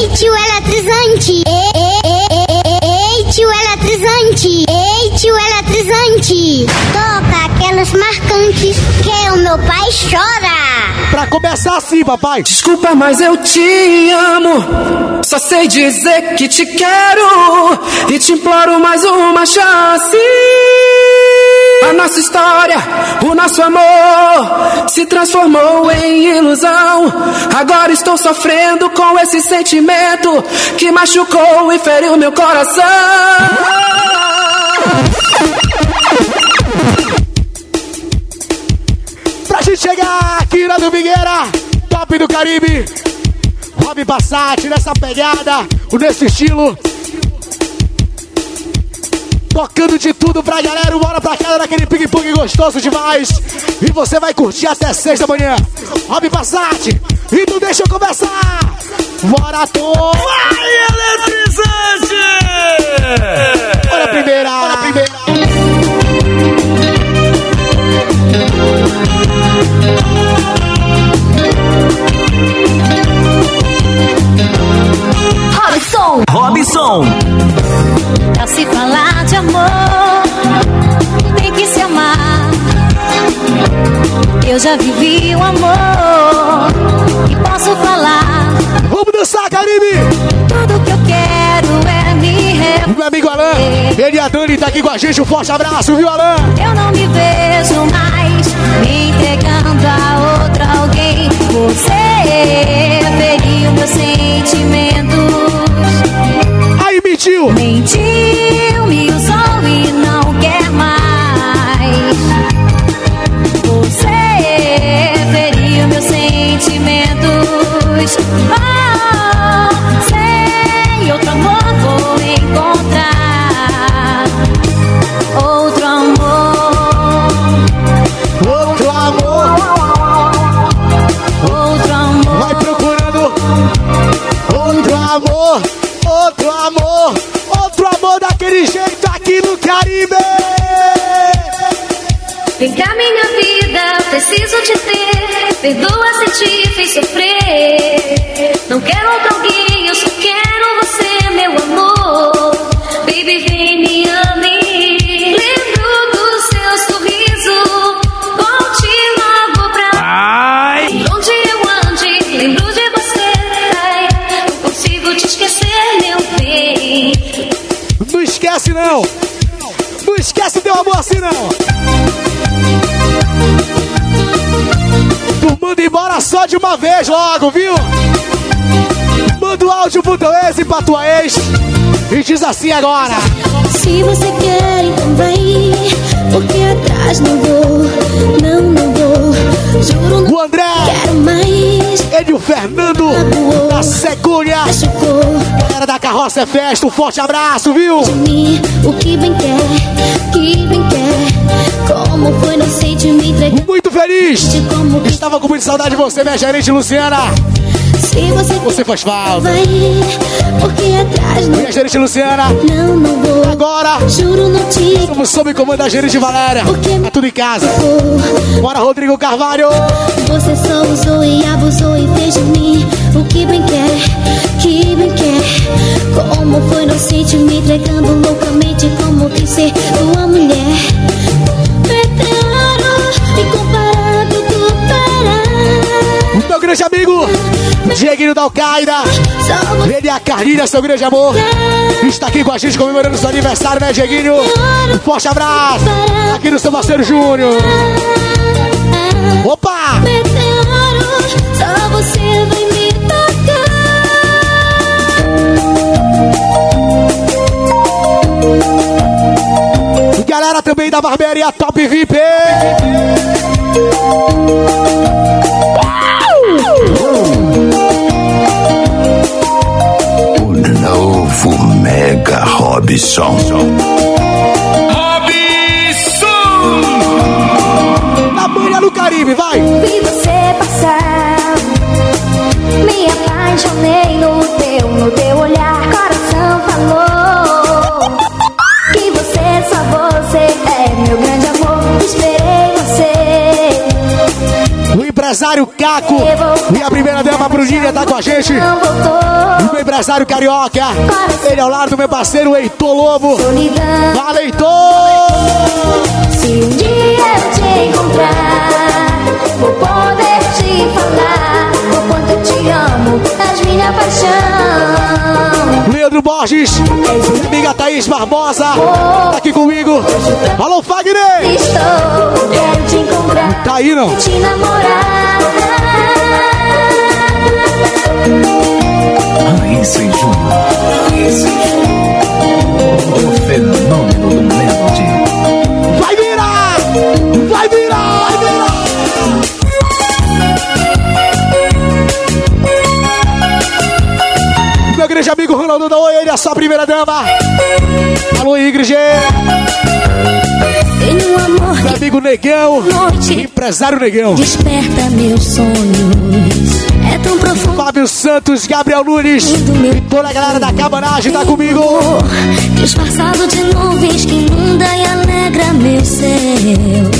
Ei, tio eletrizante. Ei, ei, ei, ei, ei, tio eletrizante. Ei, tio eletrizante. Toca aquelas marcantes que o meu pai chora. Pra começar assim, papai. Desculpa, mas eu te amo. Só sei dizer que te quero e te imploro mais uma chance. A nossa história, o nosso amor se transformou em ilusão. Agora estou sofrendo com esse sentimento que machucou e feriu meu coração. Pra gente chegar aqui na Domingueira, top do Caribe. Rob Passat nessa pegada, nesse estilo. Tocando de tudo pra galera, bora pra casa daquele ping-pong gostoso demais. E você vai curtir até seis da manhã. Rob Passat, e não deixa eu começar. Bora, Tom! Vai, eletrizante! Bora primeira! Bora primeira! Robson! Robson! Pra se falar de amor, tem que se amar. Eu já vivi o amor e posso falar. Vamos dançar, Caribe! Tudo que eu quero é me rever. Meu amigo Alan, ele e a Dani tá aqui com a gente. Um forte abraço, viu, Alan? Eu não me vejo mais me entregando a outra alguém. Você feriu meus sentimentos. Aí, mentiu! Mentiu, me de uma vez logo, viu? Manda o áudio pro teu ex e pra tua ex. E diz assim agora. Se você quer, então vai. Porque atrás não vou, não, não vou. Juro, não O André, quero mais. ele e o Fernando da Segulha. Machucou Galera da Carroça é Festa, um forte abraço, viu? de mim o que bem quer, que bem quer. Como foi, não sei te me entregar. Muito feliz. Estava com muita saudade de você, minha gerente Luciana. você faz falta. vai. Minha gerente Luciana, não, não vou. agora Juro, não te estamos sob comando da gerente Valéria. Tá tudo em casa. vou. Bora, Rodrigo Carvalho. Você só usou e abusou e fez de mim o que bem quer, que bem quer. Como foi, não sei te me entregando loucamente, como quis ser tua mulher. Dieguinho da Alcaida. Ele e a Carlinha, seu grande amor. Está aqui com a gente comemorando seu aniversário, né, Dieguinho? Um forte abraço. Aqui no seu parceiro Júnior. Opa! Meteoro, me. Galera também da Barbearia Top VIP. O Mega Robson. Na manhã no Caribe, vai! Vi você passar, me apaixonei no teu, no teu olhar. Empresário Caco e a primeira dama Bruninha tá com a gente. O empresário carioca. Ele ao lado do meu parceiro Heitor Lobo. Fala, Heitor! Se um dia eu te encontrar, vou poder te falar o quanto eu te amo, és minha paixão. Leandro Borges. Amiga Thaís Barbosa. Tá aqui comigo. Alô, Fagner! Estou, quero te encontrar, Tá aí, não? te namorar. Ele é a primeira dama. Alô, Ingrid. Tenho um amor Meu amigo Negão. noite Empresário Negão. desperta meus sonhos. É tão profundo Fábio Santos, Gabriel Nunes. meu Toda a galera da cabanagem tá comigo. disfarçado de nuvens que inunda e alegra meu céu.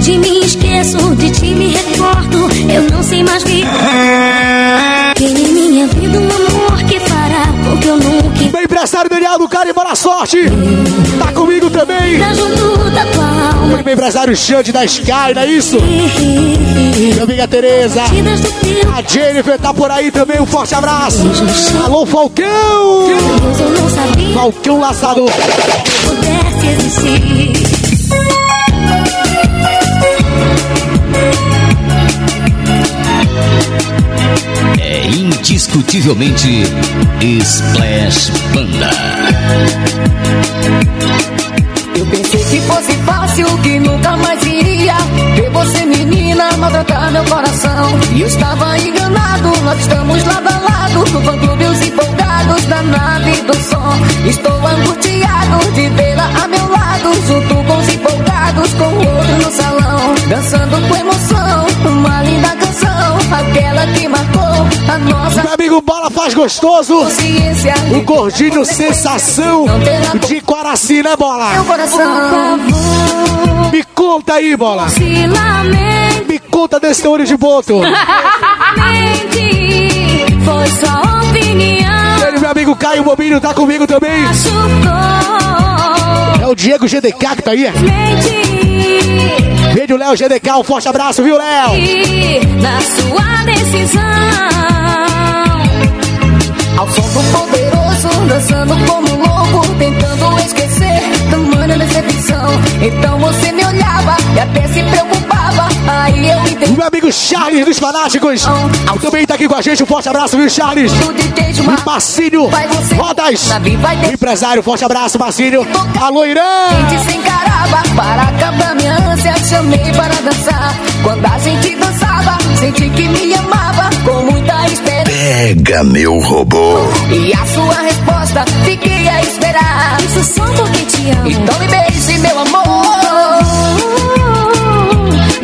De mim esqueço, de ti me recordo, eu não sei mais viver. Tem em minha vida um amor que fará com que eu nunca Meu empresário Daniel do Cara e boa sorte. Tá comigo também. esteja junto da tua alma. Meu empresário Xande da Sky, não é isso? Minha amiga Tereza. A Jennifer tá por aí também, um forte abraço. Alô, Falcão! Falcão Laçador. pudesse existir. É indiscutivelmente Splash Banda. Eu pensei que fosse fácil, que nunca mais iria ver você, menina, maltratar meu coração. E eu estava enganado, nós estamos lado a lado, no fã clube os empolgados da nave do som. Estou angustiado de vê-la a meu lado, junto com os empolgados, com o outro no salão, dançando com emoção, uma linda canção, aquela que marcou a nossa Meu amigo Bola faz gostoso. O gordinho sensação de Quaraci, né, Bola? Meu coração. Me conta aí, Bola. Me conta desse olho de boto. foi sua opinião. Ele, meu amigo Caio Bobinho, tá comigo também. Machucou, o Diego GDK que tá aí. Vídeo Léo GDK, um forte abraço, viu, Léo? na sua decisão. Ao som do poderoso, dançando como louco, tentando esquecer tamanha decepção. Então você me olhava e até se preocupava. Meu amigo Charles dos Fanáticos. Também tá aqui com a gente, um forte abraço, viu, Charles? O você. Rodas. Navi vai ter Empresário, forte abraço, Marcinho. Alô, Irã. gente se encarava. Para acabar minha ânsia, chamei para dançar. Quando a gente dançava, senti que me amava com muita esperança. Pega meu robô. E a sua resposta, fiquei a esperar. Isso só porque te amo. Então me beije, meu amor.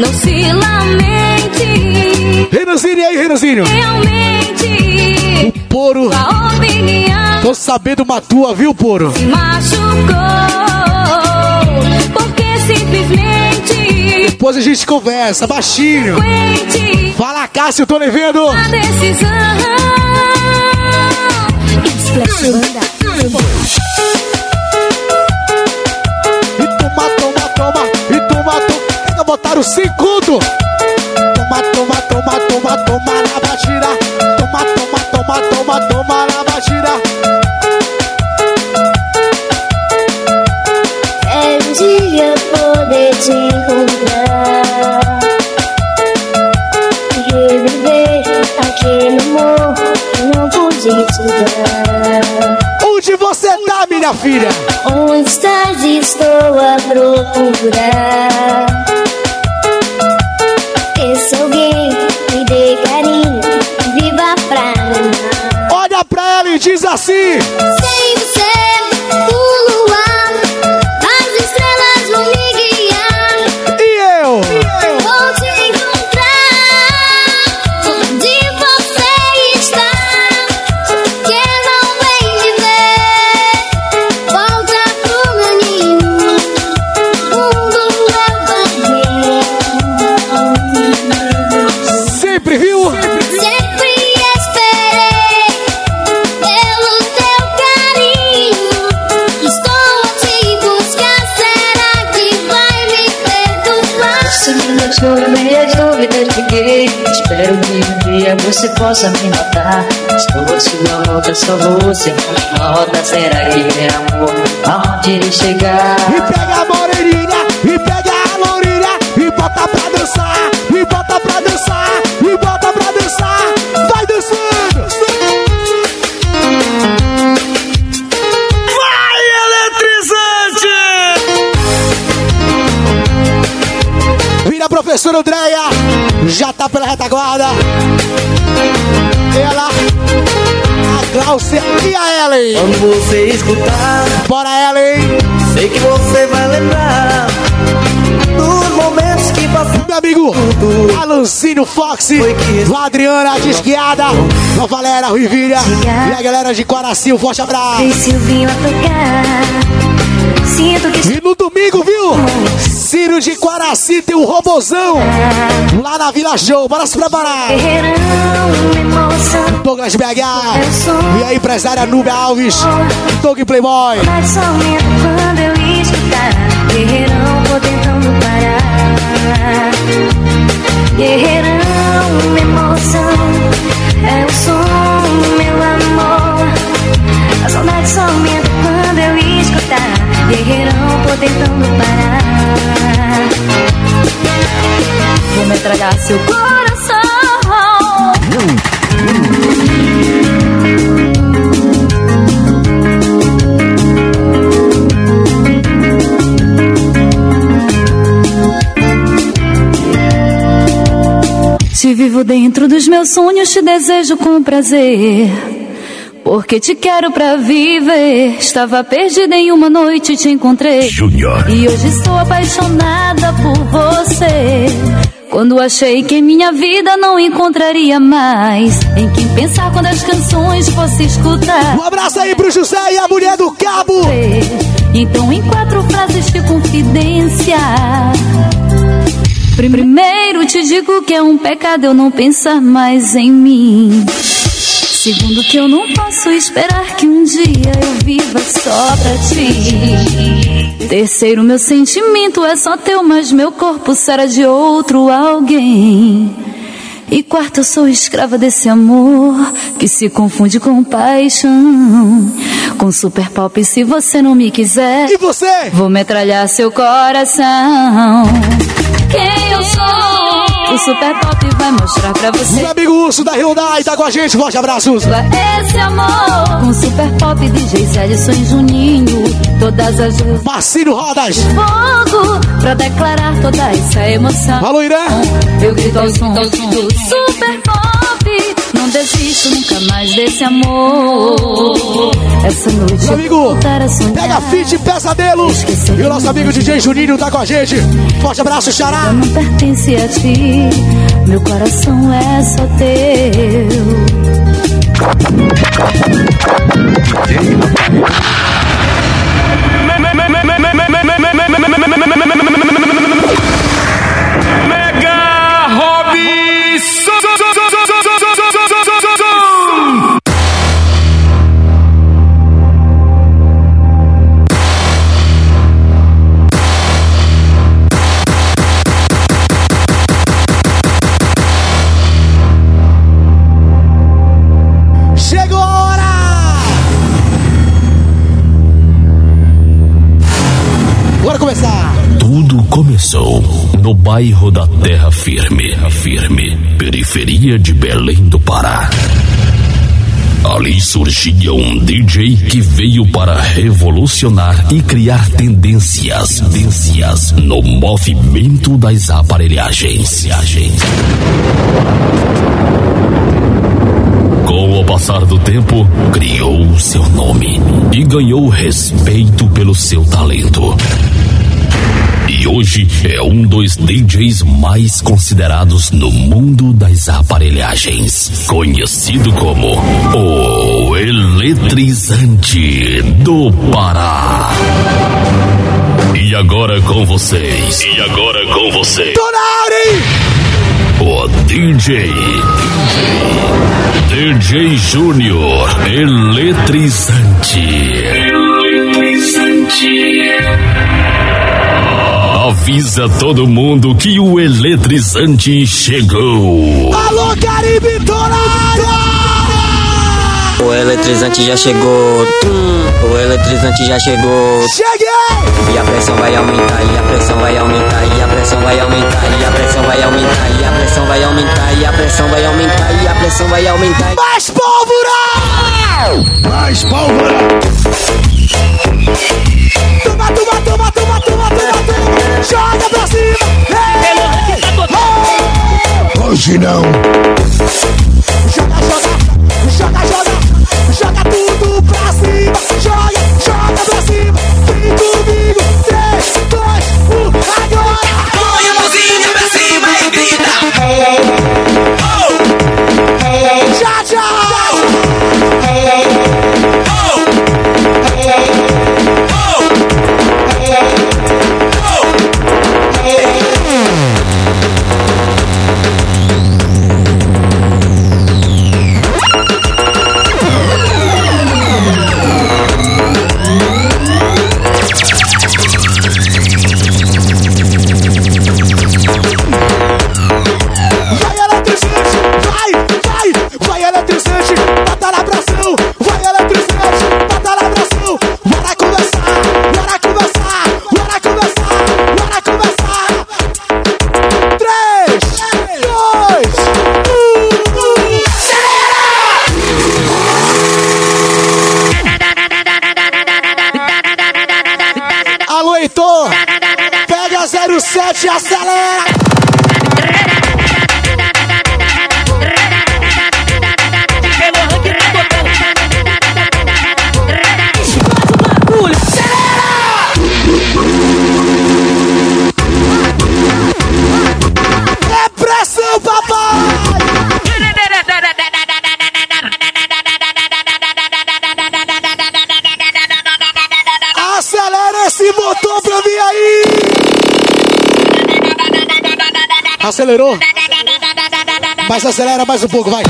Não se lamente, Renanzinho, e aí, Renanzinho? realmente. Poro. A opinião Tô sabendo uma tua, viu, Poro? se machucou. Porque simplesmente Depois a gente conversa, baixinho. quente Fala, Cássio, tô lhe vendo. a decisão. Splash Banda. E toma, toma, toma. Botaram cinco. Toma, toma, toma, toma, toma na batida. Toma, toma, toma, toma, toma na batida. É um dia poder te encontrar. Reviver aquele amor que não pude te dar. Onde você tá, minha filha? Onde estás? Estou a procurar. Diz assim. Você possa me notar. Estou a sua volta, só você nota. Será que é amor? Aonde ele chegar? E pega a moreninha, e pega a lourinha, e bota pra dançar, e bota pra dançar, e bota pra dançar. Vai dançando! Vai, eletrizante! Vira a professora Andréia, já tá pela retaguarda. E a Ellen. Quando você escutar, Bora, Ellen! sei que você vai lembrar dos momentos que passamos. Meu amigo Alancino Fox, Adriana Desguiada, a Valéria Ruivilha e a galera de Quaraci, um forte abraço. Silvinho a tocar. E no domingo, viu? Ciro de Quaraci tem um robozão lá na Vila Show. Bora se preparar. guerreirão, emoção. Douglas BH e a empresária Núbia Alves, Doug Playboy. Quando eu escutar. Guerreirão, vou tentando parar. Guerreirão, emoção. É o som, Guerreirão, tô tentando parar. Vou metralhar seu coração. Te vivo dentro dos meus sonhos, te desejo com prazer. Porque te quero pra viver. Estava perdida em uma noite e te encontrei. Júnior. E hoje estou apaixonada por você. Quando achei que em minha vida não encontraria mais em quem pensar quando as canções fosse escutar. Um abraço aí pro José e a mulher do Cabo. Então, em quatro frases de confidência. Primeiro, te digo que é um pecado eu não pensar mais em mim. Segundo, que eu não posso esperar que um dia eu viva só pra ti. Terceiro, meu sentimento é só teu, mas meu corpo será de outro alguém. E quarto, eu sou escrava desse amor que se confunde com paixão. Com super pop, se você não me quiser, E você? vou metralhar seu coração. Quem eu sou? O super pop vai mostrar pra você. Meu amigo Urso da Hyundai tá com a gente. Forte abraço, Urso. Esse amor com super pop, DJ Célio e Juninho. Todas as luzes Marcino Rodas. fogo pra declarar toda essa emoção. Alô, Irã. Eu grito ao som do super pop. Não desisto nunca mais desse amor. Essa noite Meu eu amigo, a. Pega Fit Pesadelos. E o nosso amigo DJ Juninho tá com a gente. Forte abraço, Xará. não pertence a ti. Meu coração é só teu. Bairro da Terra Firme, firme, periferia de Belém do Pará. Ali surgia um DJ que veio para revolucionar e criar tendências, tendências no movimento das aparelhagens. Com o passar do tempo, criou seu nome e ganhou respeito pelo seu talento. E hoje é um dos DJs mais considerados no mundo das aparelhagens, conhecido como o Eletrizante do Pará. E agora com vocês. E agora com vocês. O DJ. DJ Júnior Eletrizante. Eletrizante. Avisa todo mundo que o eletrizante chegou. Alô, Caribe Torada! O eletrizante já chegou. Tum, o eletrizante já chegou. Cheguei! E a pressão vai aumentar, e a pressão vai aumentar, e a pressão vai aumentar, e a pressão vai aumentar, e a pressão vai aumentar, e a pressão vai aumentar, e a pressão vai aumentar. Mais pólvora! Mais pólvora! Toma, toma, toma, toma, toma, toma, toma! Joga pra cima! Ei! Hoje não! Joga, joga, joga, joga! Joga tudo pra cima! Joga, joga pra cima! Vem comigo! 3, 2, 1, agora! Põe a mãozinha pra cima e grita. Já, já! Vai Acelerou? Mas acelera mais um pouco, vai!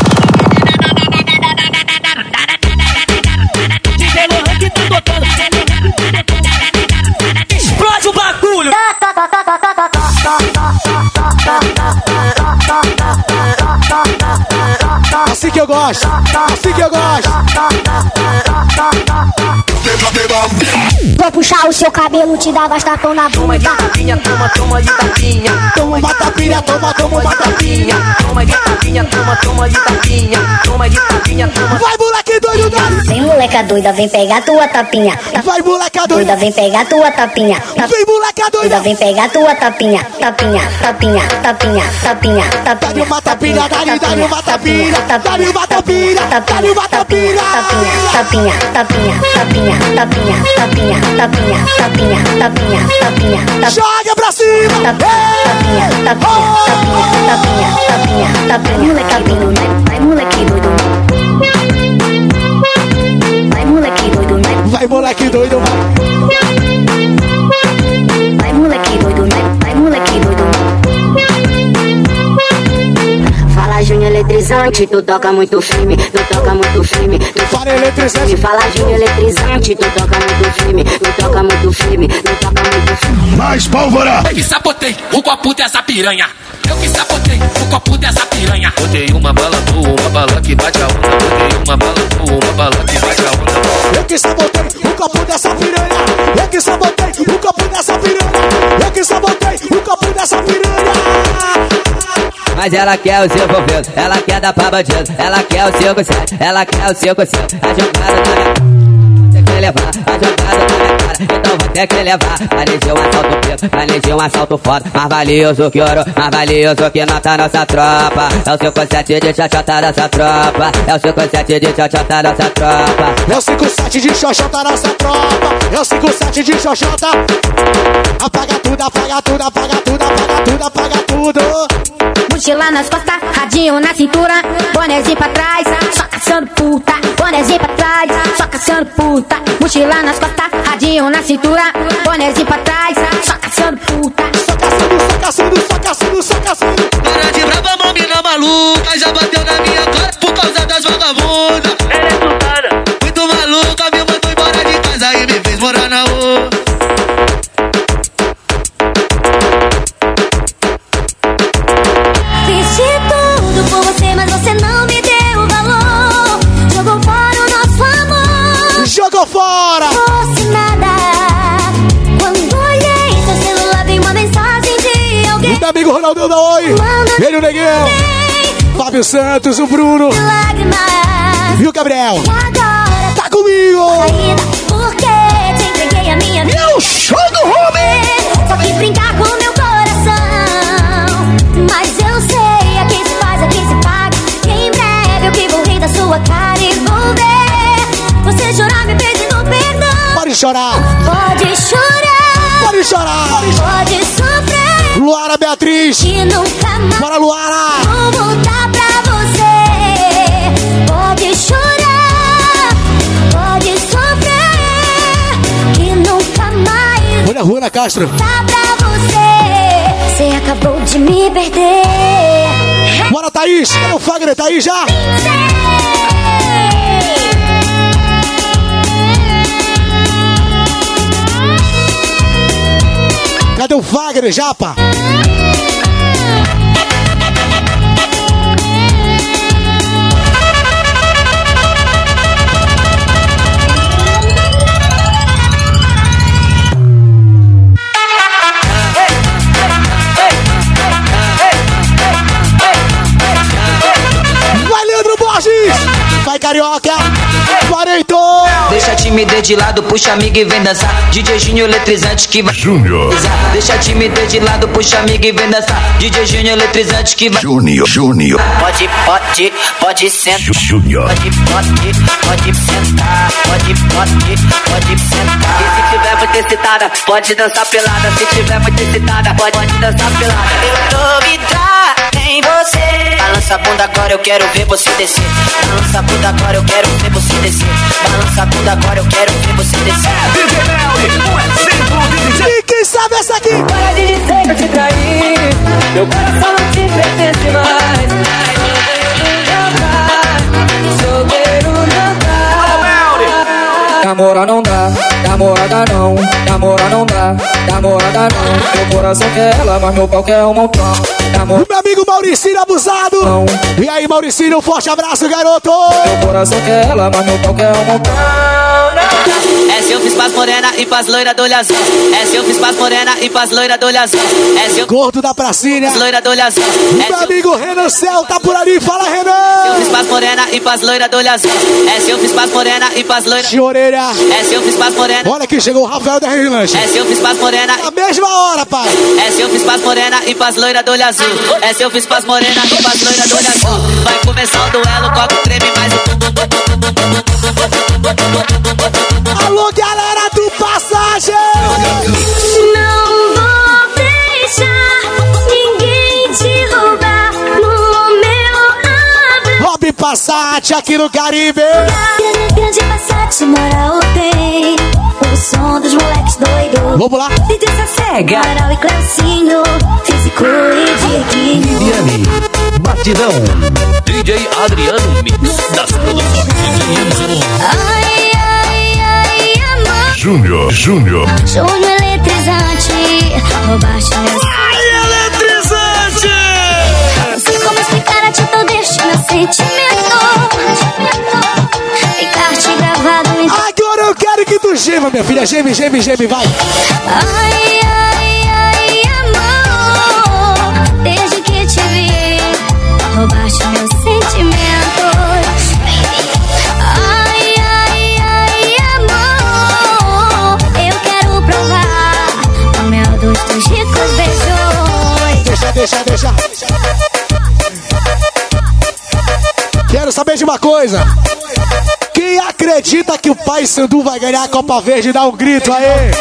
Explode o bagulho. Assim que eu gosto! Assim que eu gosto! Vou puxar o seu cabelo, te dar bastapão na Toma de bunda. tapinha, toma, toma de tapinha. Toma uma tapinha, toma, toma uma tapinha! Toma de tapinha, toma, toma de tapinha. Toma de tapinha, toma. Vai, moleque doido, dale! Vem moleca doida, vem pegar tua tapinha. Vai, moleca Doida, doida! vem pegar tua tapinha. Vem, moleca Doida, doida! vem pegar tua tapinha. Tapinha, tapinha, tapinha, tapinha, tapinha. Dá-lhe uma tapinha, dá-lhe, dá-lhe uma tapinha, dá-lhe uma tapinha, dá-lhe uma tapinha. tapinha, tapinha, tapinha, tapinha, tapinha, tapinha, tapinha, tapinha, tapinha, tapinha. Joga pra cima! Tapinha, tapinha, tapinha, tapinha, tapinha, tapinha. Moleque doido, vai moleque doido. Vai moleque doido, Vai, moleque doido, vai eletrizante, tu toca muito firme, tu toca muito firme, tu Para eletrizante! Me fala Júnior eletrizante, tu toca muito firme, tu toca muito firme, tu toca muito firme. Mais pólvora! Eu que sabotei o copo dessa piranha. Eu que sabotei o copo dessa piranha. Botei uma bala boa, uma bala que bate a onda. Botei uma bala boa, uma bala que bate a onda. Eu que sabotei o copo dessa piranha! Eu que sabotei o copo dessa piranha! Eu que sabotei o copo dessa piranha! Mas ela quer o seu envolvido, ela quer dar pra bandido, ela quer o 57, ela quer o 57. A jogada tá levar, a jogada tá minha cara, então vou ter que levar. Planejei um assalto preto, planejei um assalto foda, mais valioso que ouro, mais valioso que nota nossa tropa. É o 57 de tchotchota nossa tropa, é o 57 de tchotchota nossa tropa. É o 57 de xoxota nossa tropa! É o 57 de xoxota! Apaga tudo, apaga tudo, apaga tudo, apaga tudo, apaga tudo! Mochila nas costas, radinho na cintura, bonezinho pra trás, só caçando puta. Bonezinho pra trás, só caçando puta. Mochila nas costas, radinho na cintura, bonezinho pra trás, só caçando puta. Só caçando, só caçando, só caçando, só caçando! Para de brava, mão, mina maluca. Já bateu na minha cara por causa das vagabundas. Ela é sultana. Muito maluca, me mandou embora de casa e me fez morar na rua. Amigo Ronaldinho da Oi. Ele, o Neguinho. Fábio Santos, o Bruno. E o Gabriel. Tá comigo. E o show do Ruben. Só quis brincar com meu coração. Mas eu sei, a quem se faz, a quem se paga. E em breve eu que vou rir da sua cara e vou ver. Você chorar me pedindo perdão. Pode chorar. Pode chorar. Pode chorar. Pode sofrer. Luara Beatriz. E nunca mais Bora, Luara. vou voltar pra você. Pode chorar. Pode sofrer. E nunca mais Olha a Ruana Castro. voltar pra você. Você acabou de me perder. Bora, Thaís. Cadê o Fagner? Tá aí já? Cadê o Fagner, Japa? Vai, Leandro Borges! Vai, Carioca! Quarentou! Deixa a timidez de lado, puxa amigo e vem dançar. DJ Júnior eletrizante que vai. Júnior. Deixa a timidez de lado, puxa amigo e vem dançar. DJ Júnior eletrizante que vai. Júnior. Júnior. Pode, pode, pode sentar. Júnior. Pode, pode, pode sentar. Pode, pode, pode sentar. E se tiver muito excitada, pode dançar pelada. Se tiver muito excitada, pode, pode dançar pelada. Eu tô vidrada em você. Balança a bunda agora, eu quero ver você descer. Balança a bunda agora, eu quero ver você descer. Balança a bunda agora, eu quero ver você descer. DJ Melly, um exemplo de DJ. E quem sabe essa aqui? Para de dizer que eu te traí. Meu coração não te pertence mais. Solteiro não dá. Não namorada não, namora não dá, namorada não. Meu coração quer ela, mas meu pau quer um montão. Namor... O meu amigo Mauricinho abusado! E aí, Mauricinho, um forte abraço, garoto! Meu coração quer ela, mas meu pau quer um montão. Essa eu fiz pras morena e pras loira do olho azul. Essa eu fiz pras morena e pras loira do olho azul. Essa eu Gordo da pracinha! loira do olho azul. Meu eu amigo Renan Cel tá por ali, fala eu Renan! fiz pras morena e pras loira do olho azul. Essa eu fiz pras morena e pras loira. De orelha! Essa eu fiz pras morena. Olha que chegou o Rafael da Rinlanche! Essa eu fiz pras morena. Na mesma hora, pai! Essa eu fiz pras morena e pras loira do olho azul. Essa eu fiz pras morena e pras loira do olho azul. Vai começar o duelo, treme mais o bum, bum, bum, bum. Alô, galera do Passagem! Não Passat aqui no Caribe! Grande Passat moral tem o som dos moleques doidos. Vamos lá! DJ Sassega, Moral e Clancinho, físico e diguinho. Viviane, batidão. DJ Adriano Mix das produções. Ai, ai, ai, amor. Júnior. Júnior. Júnior eletrizante, roubaste meu Ai, eletrizante! Não sei como explicar a atitude deste meu quero que tu gema, minha filha! Geme, geme, geme, vai! Ai, ai, ai, amor. Desde que te vi, roubaste meus sentimentos. Ai, ai, ai, amor. Eu quero provar o mel dos teus ricos beijos. Deixa, deixa, deixa! Quero saber de uma coisa! Acredita que o Pai Sandu vai ganhar a Copa Verde, dá um grito aí!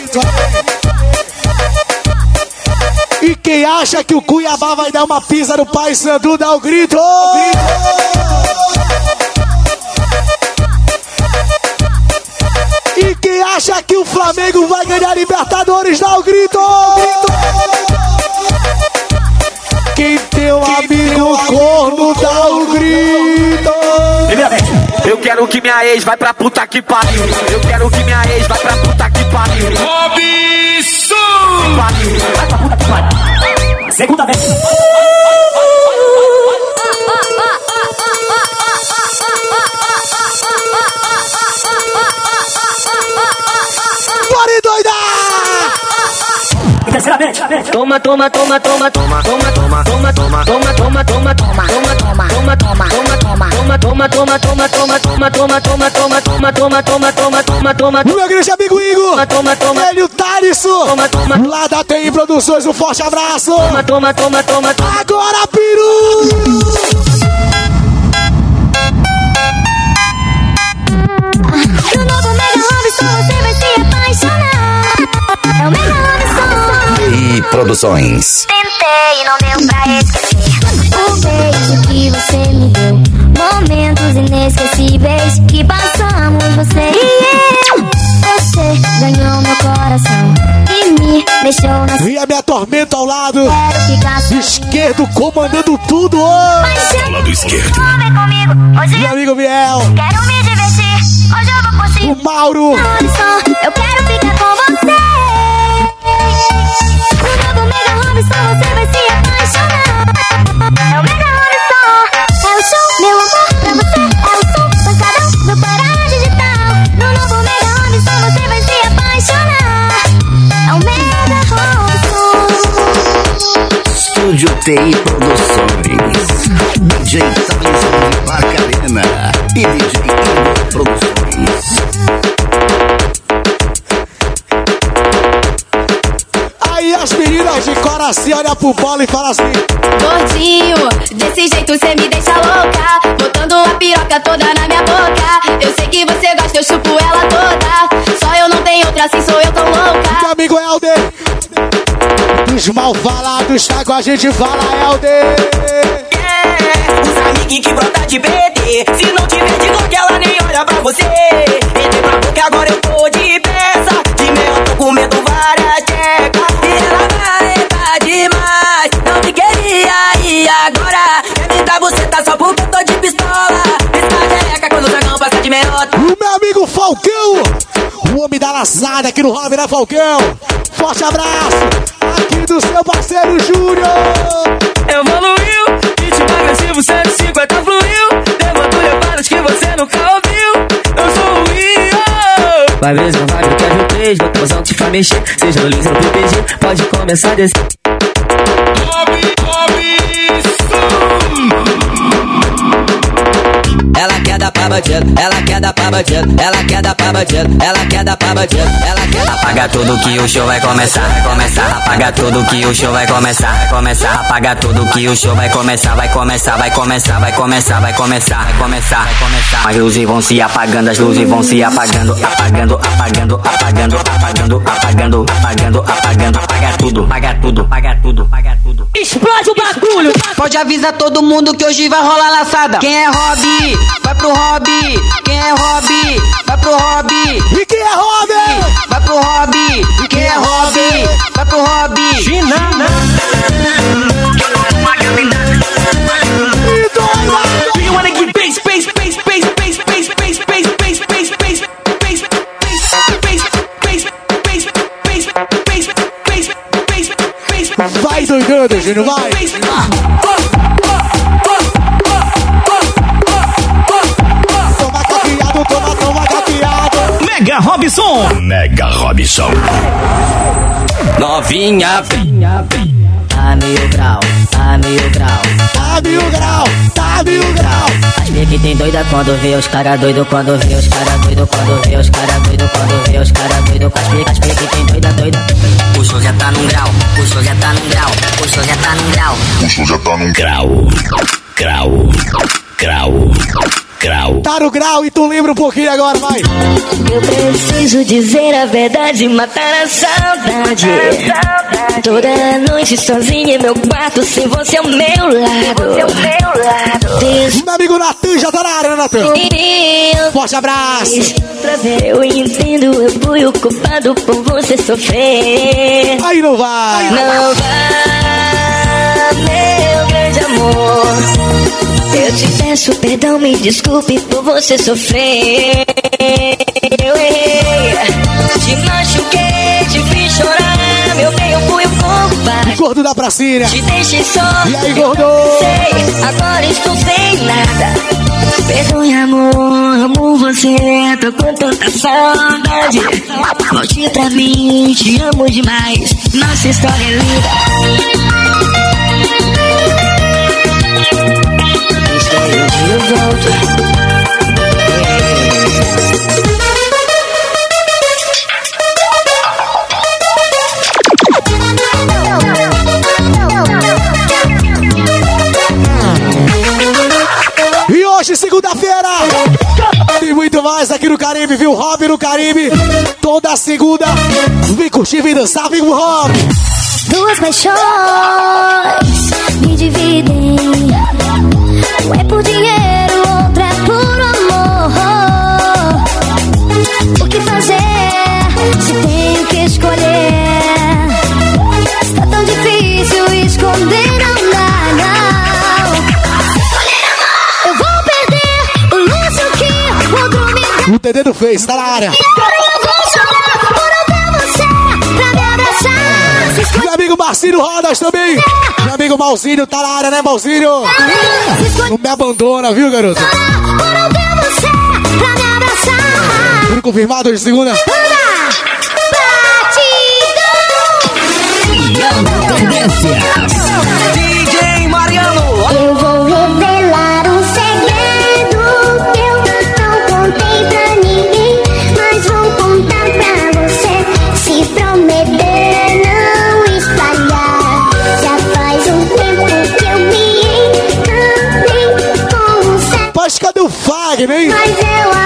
E quem acha que o Cuiabá vai dar uma pisa no Pai Sandu, dá um grito! E quem acha que o Flamengo vai ganhar a Libertadores, dá um grito! Quem tem um amigo corno, dá um grito! Quero que minha ex vai pra puta que pariu. Eu quero que minha ex vai pra puta que pariu. Robson! Pariu. Vai pra puta que pariu. Segunda vez. Bora doida! E terceiramente, Toma, toma, toma, toma, toma, toma, toma, toma, toma, toma, toma, toma, toma, toma, toma, toma, toma, toma, toma, toma, toma, toma, toma, toma, toma, toma, toma, toma, toma, toma, toma, toma, toma, O meu grande amigo Igor. toma, toma, Ele e o Thaleson. toma, toma, Lá da TI Produções, um forte abraço. toma, toma, toma, toma, toma. Agora, peru! No novo Mega Robson você vai se apaixonar. É o Mega Robson. E Produções. Tentei e não deu pra esquecer. O beijo que você me deu. Momentos inesquecíveis que passamos você e eu. Você ganhou meu coração e me deixou na E a minha tormenta ao lado. Quero ficar só Esquerdo comandando tudo. ô. paixão. Lado esquerdo. Vem comigo, hoje Meu amigo Biel. quero me divertir. Hoje eu vou curtir. O Mauro. Robson, eu quero ficar com você. No novo Mega Robson você vai se apaixonar. É o Mega Robson. Estúdio TI Produções. DJ Thaleson de Barcarena. E DJ Produções. As meninas de coração olham pro bola e falam assim: Gordinho, desse jeito cê me deixa louca. Botando a piroca toda na minha boca. Eu sei que você gosta, eu chupo ela toda. Só eu não tenho outra, assim sou eu tão louca. Meu amigo Helder. Dos mal falados, tá com a gente, fala Helder. Os amiguinhos que brota de BT Se não tiver de Glock, ela nem olha pra você Entrei pra boca, agora eu tô de peça De meia eu tô comendo várias checas E ela vai demais Não me queria e agora Quer me dar você tá só porque eu tô de pistola Pisca quando o dragão passa de meiota O meu amigo Falcão. O homem da laçada aqui no Hobby, né, Falcão? Forte abraço. Aqui do seu parceiro Júnior. Evoluiu, ritmo agressivo 150 fluiu Levando levadas que você nunca ouviu Eu sou o Rio Vai mesmo, vai, beijo, cuzão que quer mexer, seja no lindo ou PPG, pode começar a desse. Bob, Bob, ela quer dar pra bandido, ela quer dar pra bandido, ela quer dar pra bandido, ela quer dar pra bandido, ela quer dar Apaga tudo que o show vai começar, vai começar. Apaga tudo que o show vai começar, vai começar. Apaga tudo que o show vai começar, vai começar, vai começar, vai começar, vai começar, vai começar, vai começar. As luzes vão se apagando, as luzes vão se apagando, apagando, apagando, apagando, apagando, apagando, apagando, apagando. Apaga tudo, apaga tudo, apaga tudo, apaga tudo. Explode o bagulho! Pode avisar todo mundo que hoje vai rolar laçada. Quem é hobby, vai pro hobby. Quem é hobby, vai pro hobby. E quem é Robin? Vai pro hobby. Quem é hobby, vai pro hobby. E doida. You wanna get bass, bass, bass, bass, bass, bass, bass, bass, bass, bass, bass, bass, bass, bass, bass, bass, Vai doidando, Júnior, vai. Mega Robson. Mega Robson. Novinha, vem. Tá mil grau, tá mil grau. Tá mil grau, tá mil grau. As pique tem doida quando vê os cara doido, quando vê os cara doido, quando vê os cara doido, quando vê os cara doido. As pique tem doida, doida. O show já tá num grau, o show já tá num grau, o show já tá num grau. O show já tá num grau. Grau. Grau. Tá no grau e tu lembra um pouquinho agora, vai. Eu preciso dizer a verdade, matar a saudade. Toda noite sozinha em meu quarto, sem você ao meu lado. Meu amigo Natan já tá na área, né, Natan? Forte abraço. Eu entendo, eu fui o culpado por você sofrer. Aí não vai. Não vá, meu grande amor. Eu te peço perdão, me desculpe por você sofrer. Eu errei, te machuquei, te fiz chorar. Meu bem, eu fui o culpado. gordo da pracinha. Te deixei só. E aí, gordo? Sei, agora estou sem nada. Perdoe, amor, amo você, tô com tanta saudade. Volte pra mim, te amo demais. Nossa história é linda. E hoje, segunda-feira, tem muito mais aqui no Caribe, viu? Hobby no Caribe. Toda segunda, vem curtir, vem dançar, vem com o Hobby. Duas paixões me dividem. Um é por dinheiro, outra é por amor. O que fazer se tenho que escolher? Está tão difícil esconder, não dá, não. Eu vou perder o luxo que o outro me dá. O do Face, tá na área. Marcinho Rodas também. Meu amigo Malzinho tá na área, né, Malzinho? Não me abandona, viu, garoto? Tudo confirmado hoje, segunda? DJ Fagner, hein? Mas eu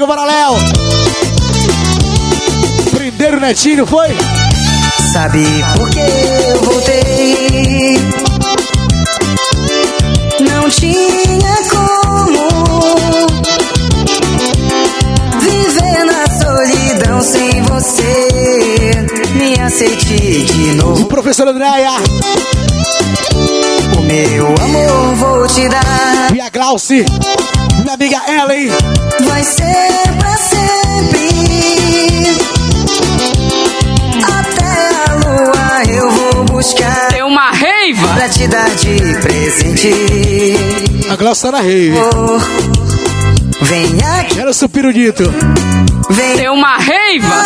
Diego, bora, Léo! Prenderam o Netinho, foi? Sabe por que eu voltei? Não tinha como viver na solidão sem você. Me aceite de novo. Professor Andréia O meu amor vou te dar. e a Glauci, minha amiga Ellen. Vai ser pra sempre. Até a lua eu vou buscar. Tem uma raiva. Pra te dar de presente. A Glauci tá na rave. Vem aqui. Era o Supirudito. Vem. Tem uma raiva.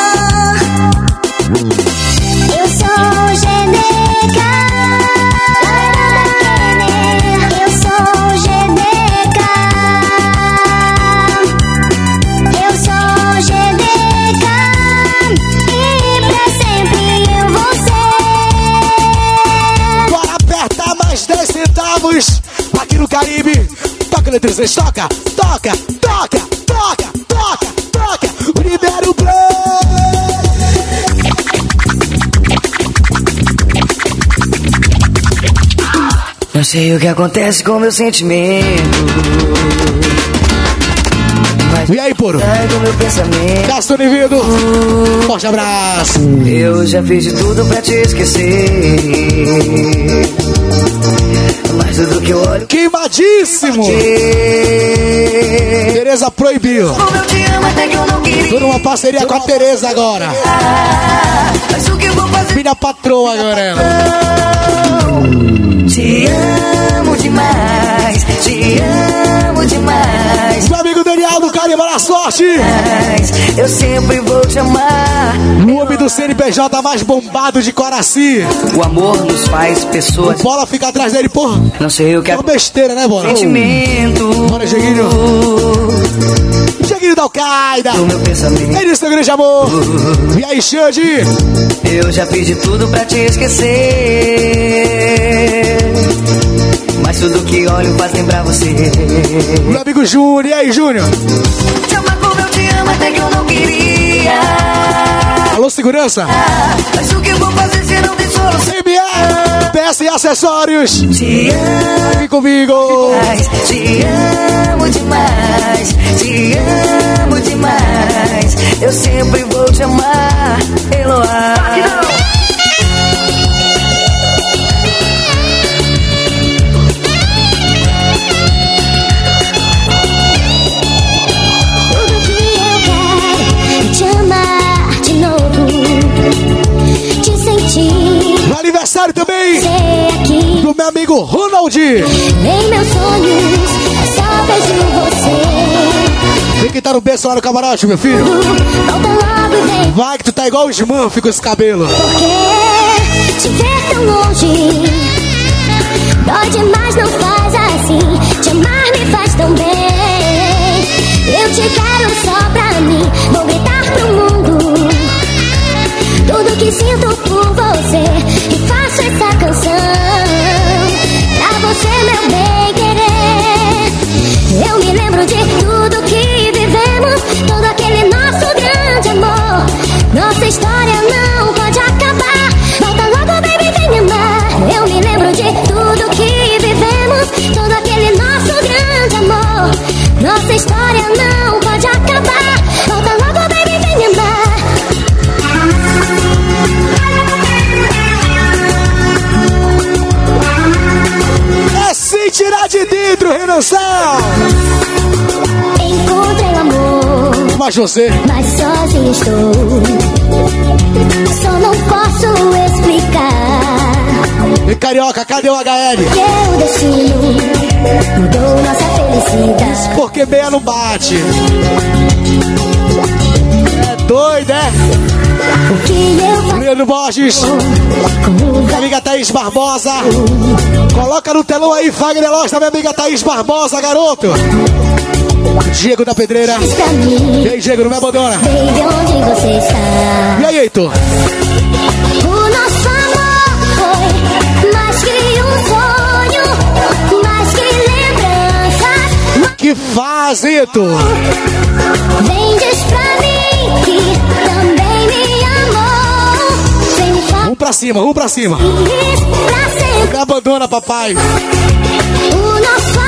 Eu sou GDK. Eu 1.303, toca, toca, toca, toca, toca, toca, libera o play. Não sei o que acontece com meu sentimento. E aí, puro? Gasto e Vido. Forte abraço. Eu já fiz de tudo pra te esquecer. Tudo que eu olho. Queimadíssimo. Tereza proibiu. Como eu te amo até que eu não queria. Tô numa parceria com a Tereza agora. Mas o que eu vou fazer? Minha patroa agora, ela. Te amo demais. Te amo demais. Meu amigo Daniel do Caribe, boa sorte. Eu sempre vou te amar. O homem do CNPJ mais bombado de Coraci. O amor nos faz pessoas. Bola fica atrás dele, porra. Não sei o que é. Uma besteira, né, Bola? Sentimento. Bora, Jeguinho. Jeguinho da Al-Qaeda. Do meu pensamento. É isso, grande amor. E aí, Xande? Eu já fiz de tudo pra te esquecer. Mas tudo que olho faz lembrar você. Meu amigo Júnior. E aí, Júnior? Te amar até que eu não queria. Alô, segurança? Mas o que eu vou fazer se não tem solução? CBA, peça e acessórios. Te amo. Vem comigo. demais, Te amo demais, te amo demais. Eu sempre vou te amar, Eloá. Aniversário também do meu amigo Ronald. em meus sonhos, é só vejo você. Vem que tá no berço lá no camarote, meu filho. Vai que tu tá igual o Smurf com esse cabelo. porque te ver tão longe dói demais, não faz assim. Te amar me faz tão bem. Eu te quero só pra mim, vou gritar pro mundo. Tudo que sinto por você E faço essa canção amor, Mas sozinho estou. Só não posso explicar e carioca, cadê o HL? o destino mudou nossa felicidade. Porque meia não bate. É doido, é? O que eu faço Leandro Borges, minha amiga Thaís Barbosa. Coloca no telão aí, Fagner Loja da minha amiga Thaís Barbosa, garoto. Diego da Pedreira. E aí, Diego, não me abandona. Baby, onde você está? E aí, Heitor? O nosso amor foi mais que um sonho, mais que lembranças. Que faz, Heitor? Vem, diz pra mim que também me amou. Vem me falar Um pra cima, um pra cima. pra sempre. Me abandona, papai. O nosso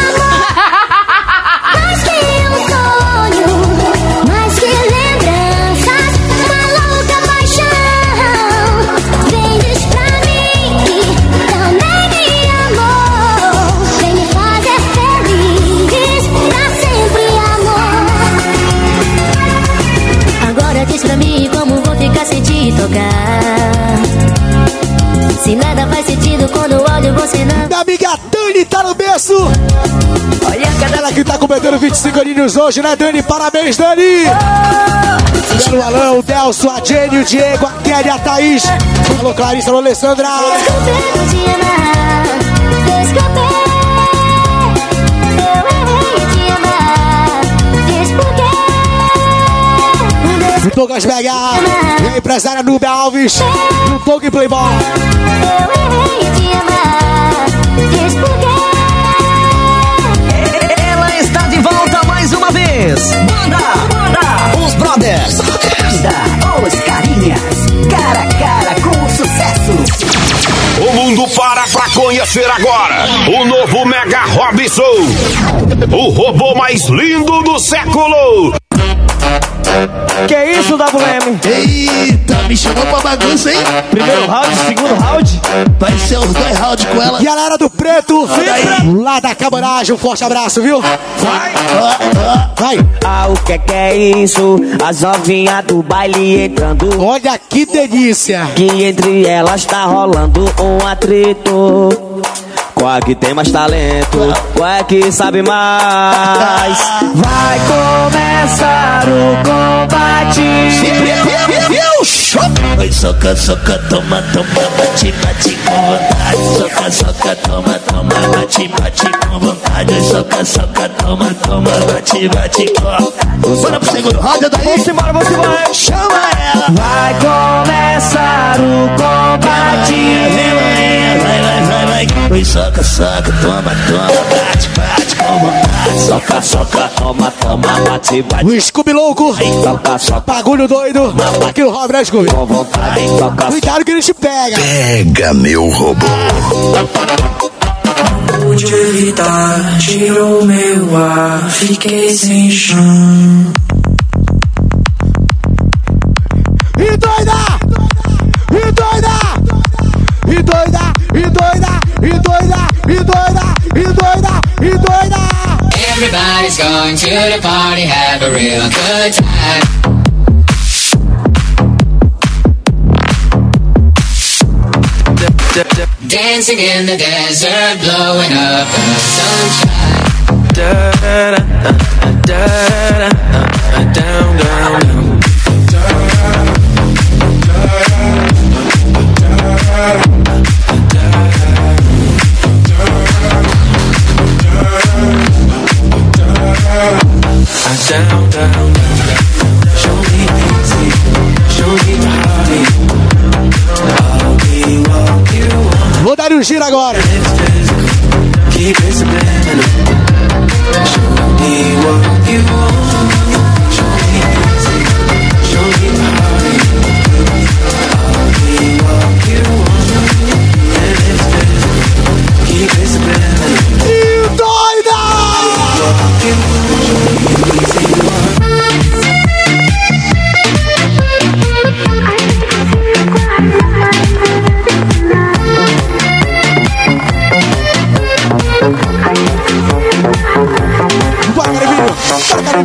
Se nada faz sentido quando olho você não. Minha amiga Dani tá no berço. Que tá completando 25 aninhos hoje, né, Dani? Parabéns, Dani! Quero o Alan, o Delso, a Jenny, o Diego, a Kelly, a Thaís. Alô, Clarissa, alô, Alessandra. O Douglas. E a empresária Nubia Alves. O Doug Playboy. Eu errei te amar, diz por Ela Banda, banda, os brothers. Banda, os carinhas. Cara a cara com o sucesso. O mundo para pra conhecer agora o novo Mega Robson. O robô mais lindo do século. Que isso, WM? Eita, me chamou pra bagunça, hein? Primeiro round, segundo round? Vai ser os dois rounds com ela. Galera do Preto, lá da cabanagem, um forte abraço, viu? Vai. Vai. Ah, o que que é isso? As novinhas do baile entrando. Olha que delícia. Que entre elas tá rolando um atrito. Qual é que tem mais talento? Qual é que sabe mais? Vai começar o combate. Oi, soca, soca, toma, toma, bate, bate com vontade. Soca, soca, toma, toma, bate, bate com vontade. Oi, soca, soca, toma, toma, bate, bate com vontade. Bora pro segundo roda daí. Vamos embora, vamos embora. Chama ela. Vai começar Oi, soca, soca, toma, toma, bate, bate com vontade. Soca, soca, toma, toma, bate, bate. O Scooby louco. Soca, soca. Bagulho doido. Aqui o Rob, né, Scooby? Com vontade. Soca, Cuidado que ele te pega. Pega, meu robô. Pude evitar, tirou meu ar, fiquei sem chão. E doida! E doida! E doida! E doida! E doida! E doida! E doida! E doida! Everybody's going to the party, have a real good time. Dancing in the desert, blowing up the sunshine. Down, down, down. surgir agora. Marca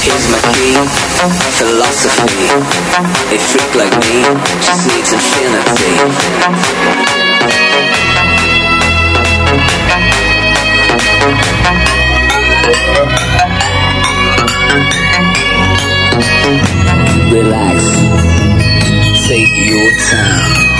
Here's my key, philosophy. A freak like me just needs infinity. Relax. Take your time.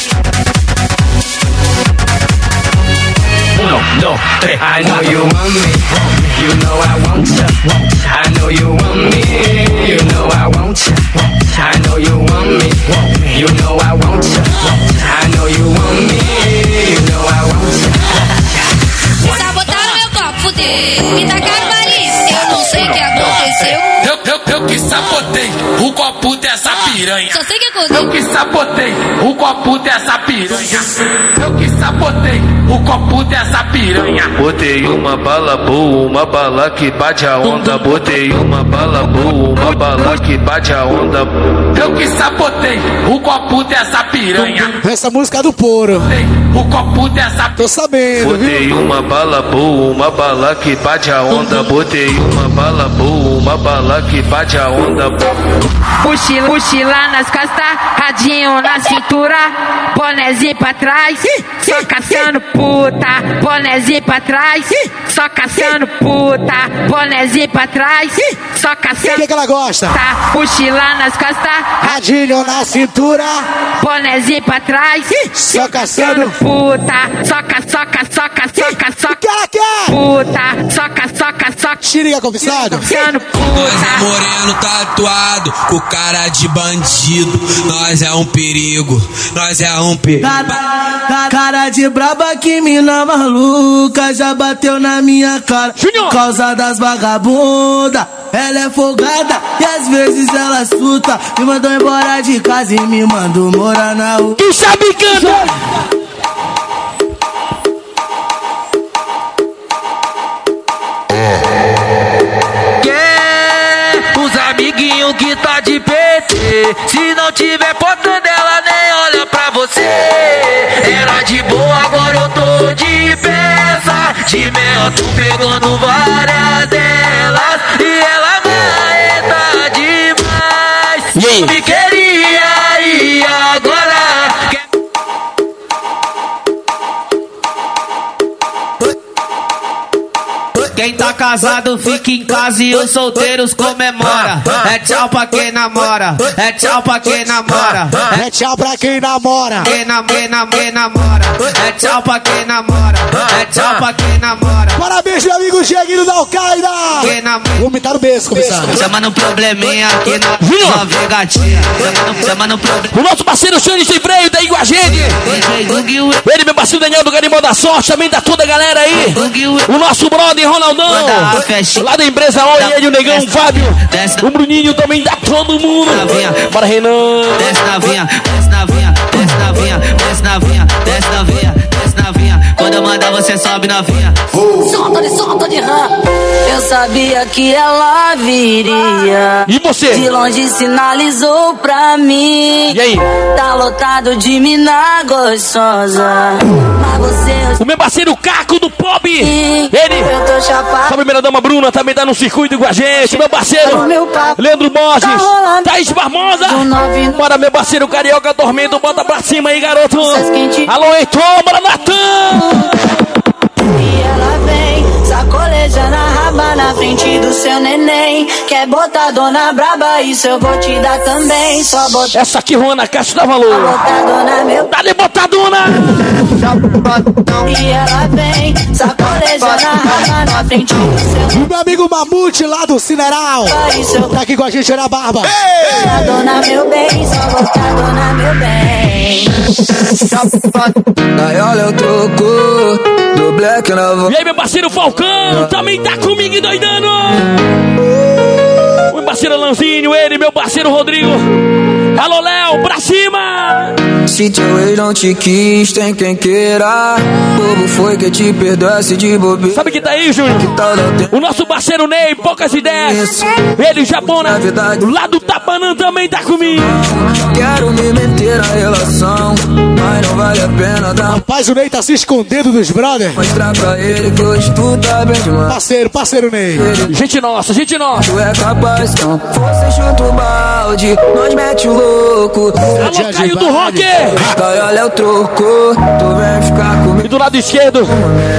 I know you want me. You know I want you. I know you want me. You know I want you. I know you want me. You know I want you. I know you want me. You know I want you. Sabotaram meu copo, fudeu. Me tacaram Paris. Eu não sei o que aconteceu. Eu, eu, eu que sabotei o copo dessa piranha. Só sei que acordei. Eu que sabotei o copo dessa piranha. Eu que sabotei o copo dessa piranha. Botei uma bala boa, uma bala que bate a onda. Botei uma bala boa, uma bala que bate a onda. Eu que sabotei o copo dessa piranha. Essa música é do Poro. O copo dessa Tô sabendo, Botei viu? uma bala boa, uma bala que bate a onda. Botei uma bala boa, uma bala que bate a onda. Mochila, mochila nas costas, radinho na cintura, bonezinho pra trás, só caçando puta, bonezinho pra trás, só caçando puta, bonezinho pra trás, só O caçando que, que ela gosta? Tá, mochila nas costas, Radinho na cintura, bonezinho pra trás, só caçando. puta, soca, soca, soca, soca, soca, que ela quer? puta, soca, soca, soca, Tiriga confessado. caçando Nós puta. é moreno tatuado, com cara de bandido. Nós é um perigo, nós é um perigo. Cara, cara de braba que mina maluca já bateu na na minha cara por causa das vagabundas. Ela é folgada e às vezes ela suta. Me mandou embora de casa e me mandou morar na rua. Tu sabe cantar? Quer os amiguinhos que tá de PT. Se não tiver potando, você. Era de boa, agora eu tô de peça. De mel, tô pegando várias delas. E ela marreta demais. E aí? Me queria e agora. Quem tá casado fica em casa e os solteiros comemora. É tchau pra quem namora, é tchau pra quem namora. É tchau pra quem namora. Quem, nam, quem, nam, quem namora, é tchau pra quem namora, é tchau pra quem namora. Parabéns, meu amigo Dieguinho da Al-Qaeda. Quem nam, Vamos imitar o beijo, comissário. Chama no probleminha aqui no navegatinha. Chama no, chama no problema. O nosso parceiro Xande sem freio tá aí com a gente. Ele, meu parceiro Daniel do Garimão da Sorte, também tá toda a galera aí. O nosso brother Ronaldão. Lá da empresa Oi, ele, o Negão, o Fábio. O Bruninho também tá todo mundo. Bora, Renan. Desce na vinha, desce na vinha, desce na vinha, desce na vinha, desce na vinha, eu mandar você sobe na vinha. Solta de solta de rã. Eu sabia que ela viria. E você? De longe sinalizou pra mim. E aí? Tá lotado de mina gostosa. Mas você O meu parceiro Caco do Pop. Ele. Eu tô chapado. Sua primeira dama Bruna também tá no circuito com a gente. Meu parceiro Leandro Borges. Thaís Barbosa. Bora, meu parceiro Carioca Tormento. Bota pra cima aí, garoto. Alô, Heitor. Bora, Natan. E ela vem, sacolejando a raba na frente do seu neném. Quer botar dona braba, isso eu vou te dar também. Só botar Essa aqui, Juana Castro dá valor. dona meu. Dá-lhe botadona. E ela vem, sacolejando a raba na frente do seu O meu amigo Mamute lá do Cineral. Tá aqui com a gente na barba. Botar dona meu bem, só botar dona meu bem. Gaiola eu troco do black voz. E aí, meu parceiro Falcão, também tá comigo e doidando. O meu parceiro Lanzinho, ele, meu parceiro Rodrigo. Alô, Léo, pra cima. Se teu ex não te quis, tem quem queira. Bobo foi que te perdoasse de bobeira. Sabe quem tá aí, Júnior? O nosso parceiro Ney, poucas ideias. Ele, Japona, lá do Tapanã também tá comigo. Quero me meter na relação, vale a pena dar. Rapaz, o Ney tá se escondendo dos brothers. Mostrar pra ele que hoje tu tá bem demais. Parceiro, parceiro Ney. Gente nossa, gente nossa. Tu é capaz, não. Você chuta o balde, nós mete o louco. Alô, Caio do Rock. Gaiola é o troco, tu vem ficar comigo. E do lado esquerdo,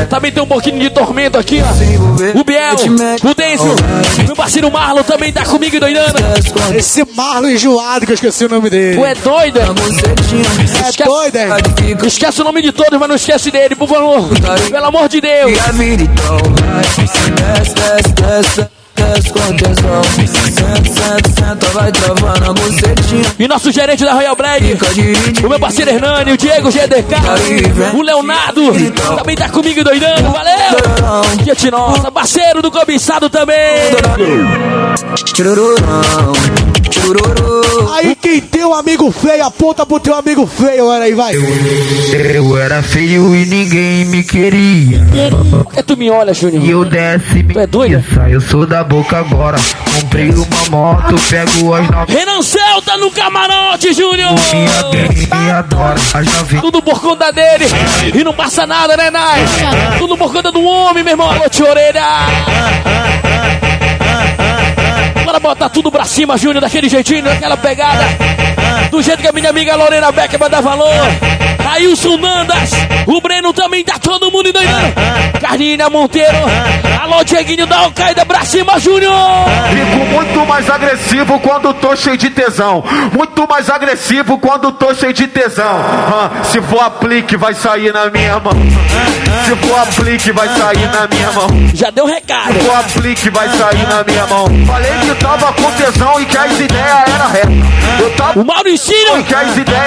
também tem um pouquinho de tormento aqui, ó. O Biel, o Denzio, meu parceiro Marlon também tá comigo doidando. Esse Marlon enjoado que eu esqueci o nome dele. Tu é doida? É doida, é? Esquece o nome de todos, mas não esquece dele, por favor. Pelo amor de Deus. E nosso gerente da Royal Black, o meu parceiro Hernani, o Diego GDK, o Leonardo, também tá comigo doidando, valeu! Gente nossa, parceiro do cobiçado também! Aí quem tem um amigo feio, aponta pro teu amigo feio, olha aí, vai! Eu era feio e ninguém me queria. Por que tu me olha, Júnior? E eu desce me Tu é doido? Eu sou da boca agora. Comprei uma moto, pego as novinhas. Renan Cel tá no camarote, Júnior! Minha me adora. As novinhas. Tudo por conta dele. E não passa nada, né, Nai? Tudo por conta do homem, meu irmão. Alô, tia orelha. Bora botar tudo pra cima, Júnior, daquele jeitinho, daquela pegada. Do jeito que a minha amiga Lorena Becker vai dar valor. Ailson Nandas. O Breno também tá todo mundo endoidando. Carlinha Monteiro. Alô, Dieguinho da Alcaida pra cima, Júnior. Fico muito mais agressivo quando tô cheio de tesão. Muito mais agressivo quando tô cheio de tesão. Ah, se for aplique, vai sair na minha mão. Se for aplique, vai sair na minha mão. Já deu recado. Se for aplique, vai sair na minha mão. Falei que tava com tesão e que as ideias eram retas. Tava O Mauricinho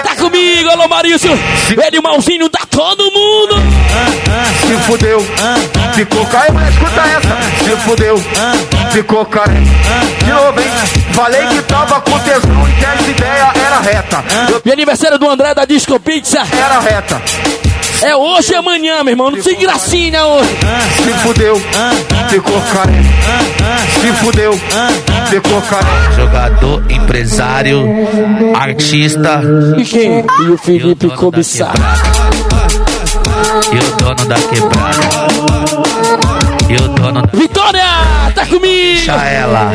tá comigo, alô Maurício. Ele e o Malzinho tá todo mundo. Se fudeu. Ficou carente, escuta essa. Se fudeu. Ficou carente. De novo, hein? Falei que tava com tesão e que as ideias era reta. Eu E aniversário do André da Disco Pizza. era reta. É hoje e amanhã, meu irmão. Não tem gracinha hoje. Se fudeu. Ficou carente. Se fudeu. Ficou carente. Jogador, empresário, artista E quem? E o Felipe Cobiçar. e o dono da quebrada. E o dono da... Vitória! Tá comigo! Deixa ela,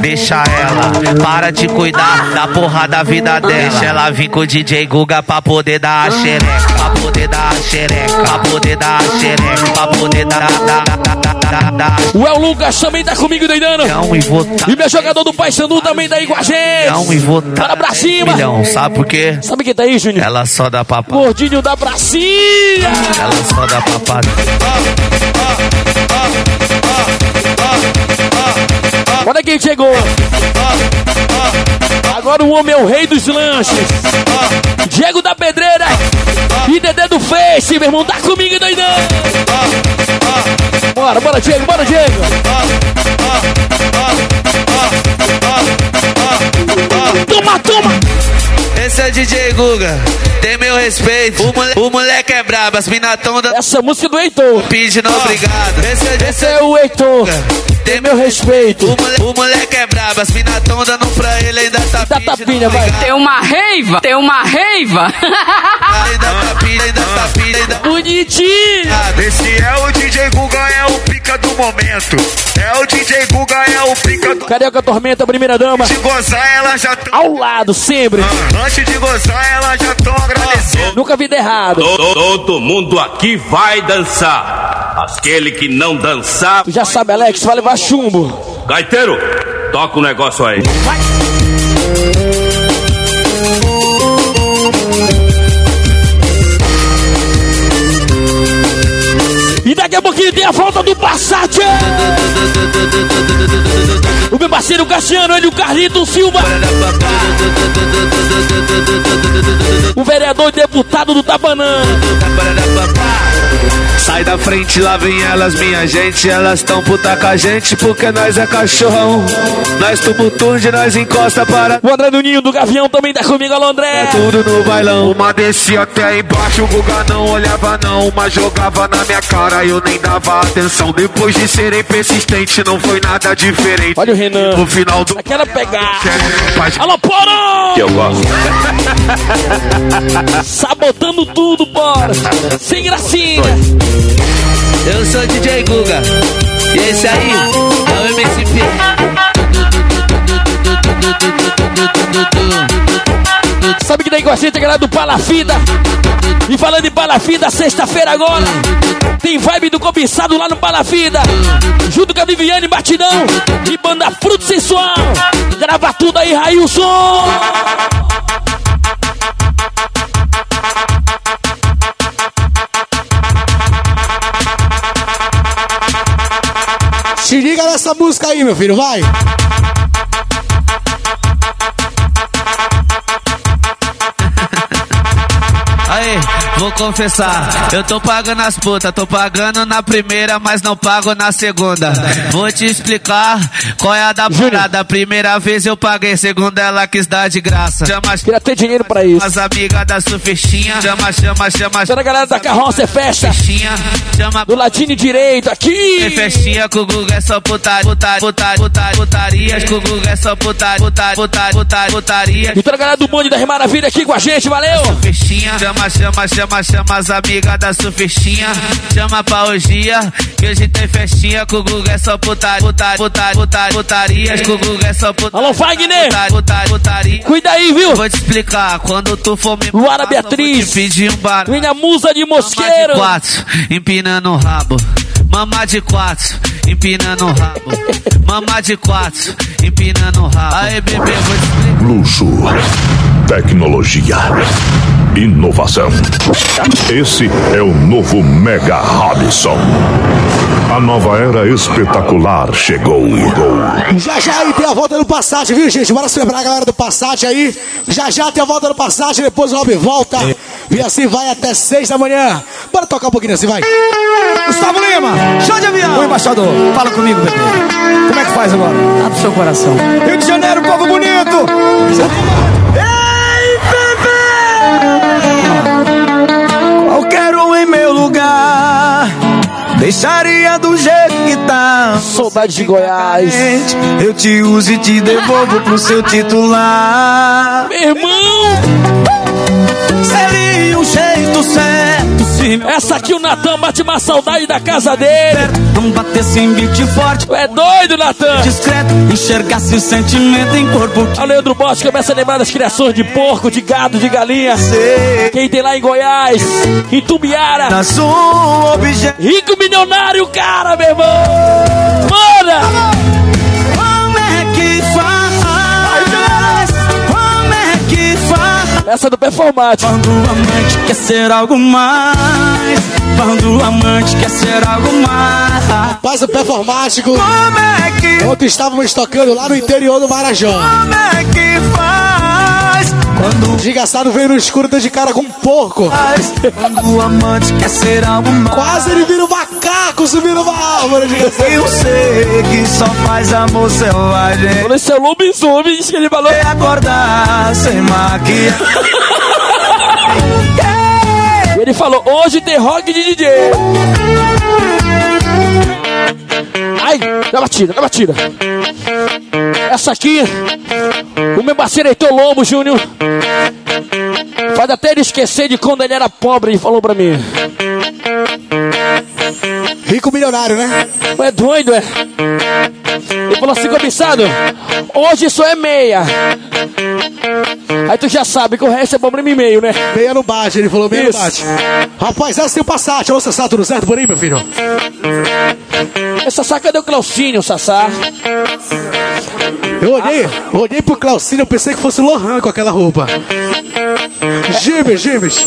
deixa ela. Para de cuidar da porra da vida dela. Deixa ela vir com o DJ Guga pra poder dar a xereca. Pra poder dar a xereca. Pra poder dar a xereca. Pra poder dar. O El Lucas também tá comigo, doidando. Não, e. E meu jogador do Paysandu também tá aí com a gente. E votar. Bora pra cima. Milhão, sabe por quê? Sabe quem tá aí, Júnior? Ela só dá papada. Gordinho da pracinha. Ela só dá papada. Olha quem chegou. Agora o homem é o rei dos lanches. Diego da Pedreira e Dedé do Face, meu irmão. Tá comigo, doidão. Bora, bora, Diego, bora, Diego. Toma, toma. Esse é o DJ Guga, tem meu respeito. O, mole- o moleque é brabo, as mina tão dando Essa música do Heitor. pedindo obrigado. Esse é, Esse é o Heitor. tem Meu respeito. O, mole- o moleque é brabo, as mina tão dando pra ele, Dá pedindo tapinha, vai. Tem uma reiva, tem uma reiva. Ainda Bonitinho. Esse é o DJ Guga, é o pica do momento. É o DJ Guga, é o pica do. Carioca Tormenta, primeira dama. De gozar, ela já tão. Ao lado, sempre. Antes de gozar, ela já tão agradecendo. Nunca vi de errado. Todo, todo mundo aqui vai dançar. Aquele que não dançar, Tu já sabe, Alex, vai levar chumbo. gaiteiro, toca o negócio aí. E daqui a pouquinho tem a volta do Passat. O meu parceiro Cassiano, ele o Carlito Silva. O vereador e deputado do Tabanã. Sai da frente, lá vem elas, minha gente. Elas tão puta com a gente porque nós é cachorrão. Nós tumultude, nós encosta para. O André do Ninho do Gavião também tá comigo, alô André. É tudo no bailão. Uma descia até embaixo, o Guga não olhava não. Uma jogava na minha cara, eu nem dava atenção. Depois de serem persistente, não foi nada diferente. Olha o Renan. No final do. Aquela pegada. Faz- Alô, Porão! Eu gosto. Sabotando tudo, bora. Sem gracinha. Eu sou DJ Guga. E esse aí é o MCP. Sabe que daí com a gente é galera do Palafida. E falando em Palafida, sexta-feira agora. Tem vibe do cobiçado lá no Palafida. Junto com a Viviane Batidão. E banda Fruto Sensual. Grava tudo aí, Railson. Liga nessa música aí, meu filho, vai. Vou confessar, eu tô pagando as putas, tô pagando na primeira, mas não pago na segunda. Vou te explicar qual é a da parada. Primeira vez eu paguei, segunda ela quis dar de graça. Chama Queria ter dinheiro pra isso. as amigas da surfistinha, chama, chama, chama, Toda a galera da carroça é festa. festinha, chama Do ladinho direito, tem aqui. festinha com o Guga é só putaria, putaria, putaria, putaria, putarias, com o Guga é só putaria, putaria, putaria, putaria, putaria. E toda a galera do bonde da Maravilha aqui com a gente, valeu. Surfistinha, chama, chama, chama, chama as amigas da surfistinha, chama pra orgia, que hoje tem festinha com o Guga é só putaria, putaria, putaria, putaria, putarias, com o Guga é só putaria. Alô, Wagner. Putaria, putaria, putaria. Cuida aí, viu? Vou te explicar, quando tu for me Luara Beatriz. pedir um bar. Vem a musa de Mama mosqueiro. de quatro, empinando o rabo. Mama de quatro, empinando o rabo. Mama de quatro, empinando o rabo. Aí, bebê, vou te explicar. Luxo, tecnologia, inovação. Esse é o novo Mega Robson. A nova era espetacular chegou. Já já aí tem a volta do Passat, viu, gente? Bora celebrar a galera do Passat aí. Já já tem a volta do Passat, depois o Rob volta. E assim vai até 6 da manhã. Bora tocar um pouquinho assim, vai. Gustavo Lima, show de avião. Ô, embaixador. Fala comigo, bebê. Como é que faz agora? Abre seu coração. Rio de Janeiro, povo bonito. Um em meu lugar. Deixaria do jeito que tá. Saudade de Goiás. Eu te uso e te devolvo pro seu titular. Meu irmão! Seria um certo Essa aqui o Natan bate uma saudade da casa dele. não batesse em beat forte. É doido, Natan? Discreto, enxergasse o sentimento em corpo. A Leandro Bosch começa a lembrar das criações de porco, de gado, de galinha. Quem tem lá em Goiás, em Tubiara. Rico milionário, cara, meu irmão! Manda! Essa é do performático. Quando o amante quer ser algo mais. Quando o amante quer ser algo mais. Rapaz, o performático. Como é que Ontem estávamos tocando lá no interior do Marajó. Como é que faz? Quando O desgraçado veio no escuro deu de cara com um porco. Quando o amante quer ser algo mais. Quase ele vira um macaco subindo uma árvore, desgraçado. Eu sei que só faz amor selvagem. Quando esse é lobisomem, isso que ele falou. E acordar sem maquiagem. E ele falou, hoje tem rock de DJ. Ai, dá batida, dá batida. Essa aqui, o meu parceiro Heitor Lobo Júnior. Faz até ele esquecer de quando ele era pobre, ele falou pra mim. Rico milionário, né? É doido, é? Ele falou assim, cobiçado, hoje só é meia. Aí tu já sabe que o resto é problema e meio, né? Meia no bate, ele falou meia Isso. no bate. Rapaz, essa tem o Passat. Alô, Sassá, tudo certo por aí, meu filho? Essa saca deu Claucinho, Sassá. Eu olhei, olhei pro Claucinho, eu pensei que fosse o Lohan com aquela roupa. Gimes, Gimes.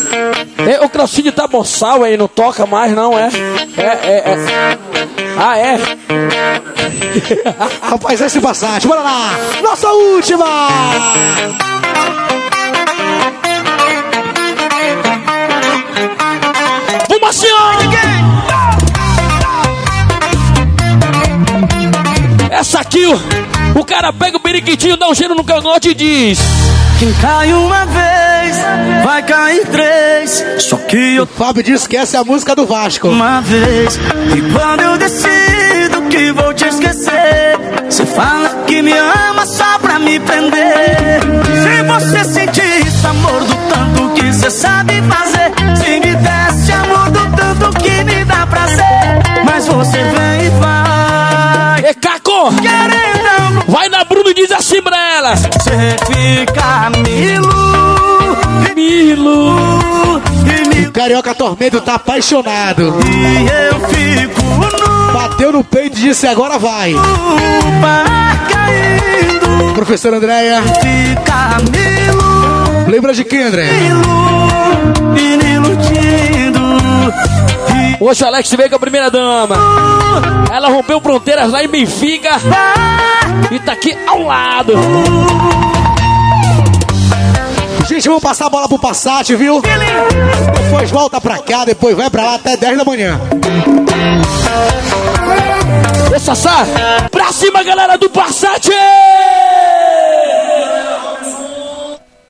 É, o Claucinho tá boçal aí, não toca mais, não, é? É, é, é. Ah, é? Rapaz, esse Passat, bora lá! Nossa última! Vamos assim, ó! Essa aqui, o, o cara pega o periquitinho, dá um giro no cangote e diz: Quem cai uma vez, vai cair três. Só que eu Fábio disse que essa é a música do Vasco. uma vez. E quando eu decido que vou te esquecer, você fala que me ama só pra me prender. Se você sentisse amor do tanto que você sabe fazer, se me desse amor do tanto que me dá prazer, mas você vem e vai.Ê, Caco! Querendo, Vai na Bruno e diz assim pra ela: você fica milo, Milo! me Carioca Tormento tá apaixonado. e eu fico no Bateu no peito e disse agora vai. caindo. Professor Andréia, Fica lembra de quem, André? iludindo, me iludindo. Hoje o Alex veio com a primeira dama. Ela rompeu fronteiras lá em Benfica e tá aqui ao lado. Gente, vamos passar a bola pro Passat, viu? Depois volta pra cá, depois vai pra lá até 10 da manhã. Ô, Sassá, pra cima, galera do Passat!